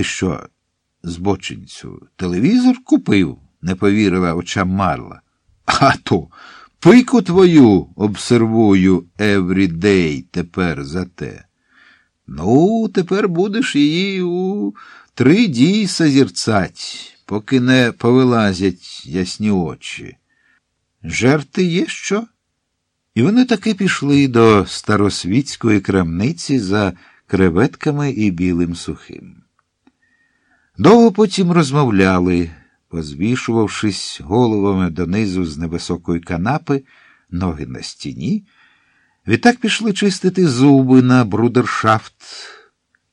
ти що, збочинцю, телевізор купив? не повірила очам Марла. А то пику твою обсервую everyday тепер за те. Ну, тепер будеш її у три дій созірцать, поки не повилазять ясні очі. Жерти є що? І вони таки пішли до старосвітської крамниці за креветками і білим сухим. Довго потім розмовляли, позвішувавшись головами донизу з невисокої канапи, ноги на стіні. Відтак пішли чистити зуби на брудершафт.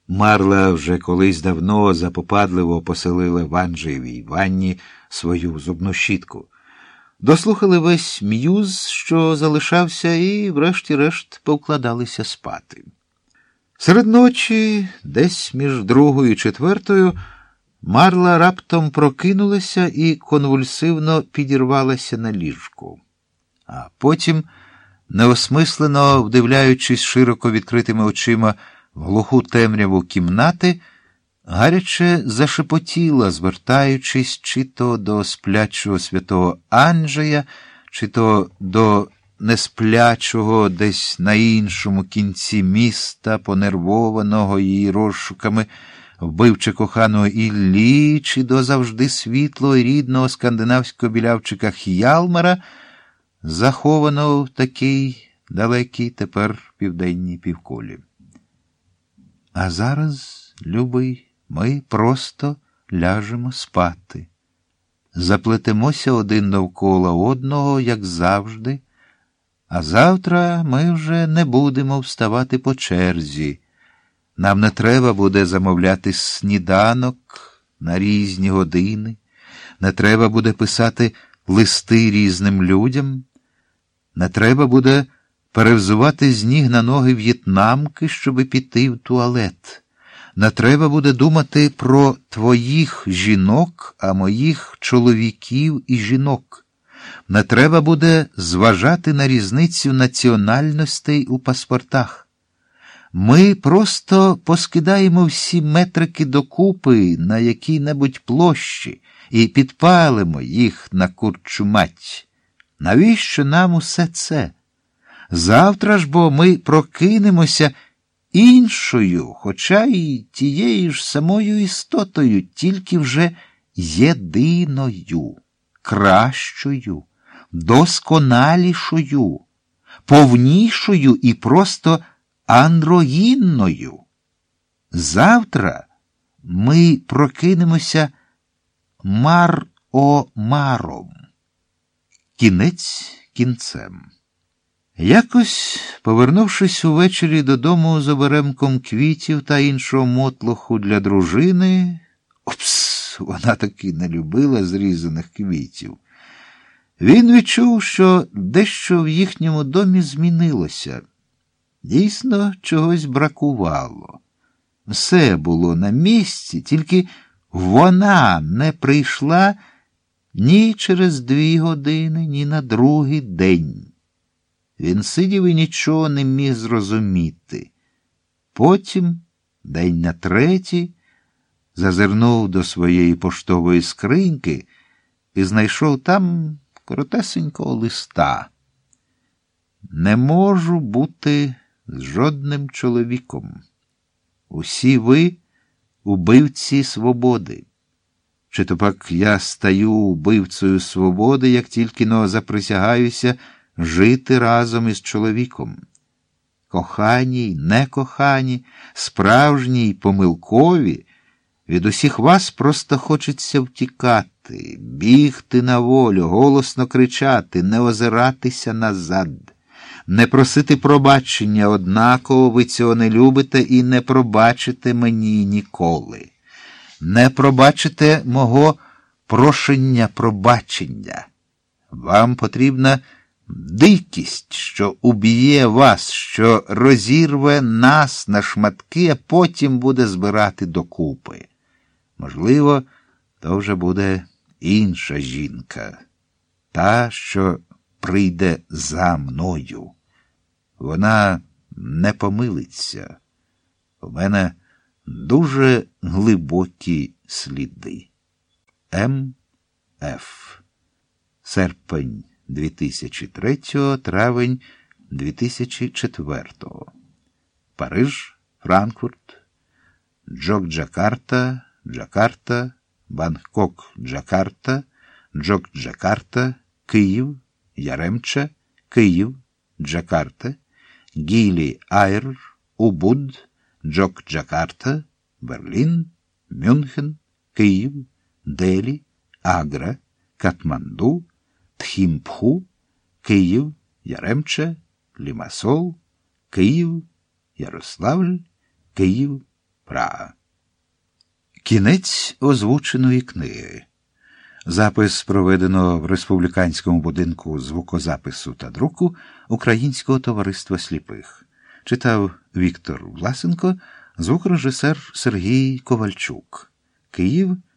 Марла вже колись давно запопадливо поселила в Анджеєвій ванні свою зубну щітку. Дослухали весь м'юз, що залишався, і, врешті-решт, повкладалися спати. Серед ночі, десь між другою і четвертою, Марла раптом прокинулася і конвульсивно підірвалася на ліжку. А потім, неосмислено вдивляючись широко відкритими очима в глуху темряву кімнати, гаряче зашепотіла, звертаючись чи то до сплячого святого Анджея, чи то до несплячого десь на іншому кінці міста, понервованого її розшуками, вбивче коханого Іллі, чи до завжди світлого і рідного скандинавського білявчика Х'ялмара, захованого в такій далекій тепер південній півкулі. А зараз, любий, ми просто ляжемо спати. Заплетемося один довкола одного, як завжди, а завтра ми вже не будемо вставати по черзі. Нам не треба буде замовляти сніданок на різні години, не треба буде писати листи різним людям, не треба буде перевзувати з ніг на ноги в'єтнамки, щоби піти в туалет. Не треба буде думати про твоїх жінок, а моїх чоловіків і жінок. Не треба буде зважати на різницю національностей у паспортах. Ми просто поскидаємо всі метрики докупи на якій-небудь площі і підпалимо їх на курчу мать. Навіщо нам усе це? Завтра ж бо ми прокинемося іншою, хоча й тією ж самою істотою, тільки вже єдиною, кращою, досконалішою, повнішою і просто андрогінною. Завтра ми прокинемося мар-о-маром. Кінець кінцем. Якось, повернувшись увечері додому з оберемком квітів та іншого мотлоху для дружини, опс, вона таки не любила зрізаних квітів. Він відчув, що дещо в їхньому домі змінилося. Дійсно, чогось бракувало. Все було на місці, тільки вона не прийшла ні через дві години, ні на другий день. Він сидів і нічого не міг зрозуміти. Потім, день на третій, зазирнув до своєї поштової скриньки і знайшов там коротесенького листа. Не можу бути з жодним чоловіком. Усі ви убивці свободи. Чи то пак я стаю убивцею свободи, як тільки но заприсягаюся жити разом із чоловіком. Кохані й некохані, справжні й помилкові, від усіх вас просто хочеться втікати, бігти на волю, голосно кричати, не озиратися назад, не просити пробачення, однаково ви цього не любите і не пробачите мені ніколи. Не пробачите мого прошення пробачення. Вам потрібна дикість, що уб'є вас, що розірве нас на шматки, а потім буде збирати докупи. Можливо, то вже буде інша жінка, та, що прийде за мною. Вона не помилиться. У мене дуже глибокі сліди. М. Ф. Серпень 2003, травень 2004. Париж, Франкфурт, Джок-Джакарта, Джакарта, Бангкок, Джакарта, Джок-Джакарта, Київ, Яремче, Київ, Джакарта, Гілі Айр, Убуд, Джок-Джакарта, Берлін, Мюнхен, Київ, Делі, Агра, Катманду, Тхімпху, Київ, Яремче, Лімасол, Київ, Ярославль, Київ, Прага. Кінець озвученої книги. Запис проведено в Республіканському будинку звукозапису та друку Українського товариства сліпих. Читав Віктор Власенко, звукорежисер Сергій Ковальчук. Київ